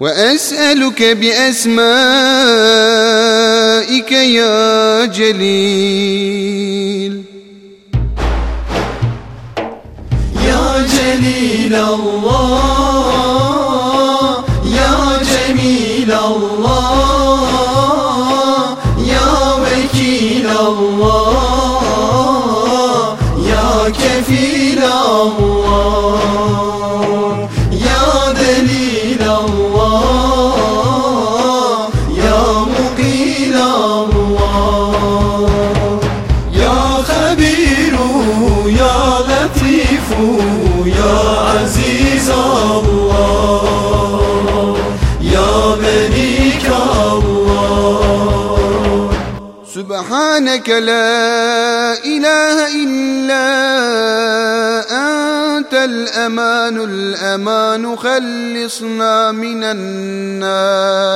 وأسألك بأسمائك يا جليل. يا جليل الله يا جميل الله يا وكيل الله يا كفيل الله يا دليل يا الله. يا خبير يا لطيف يا عزيز الله. يا مليك الله. سبحانك لا إله إلا أنت الأمان الأمان خلصنا من النار.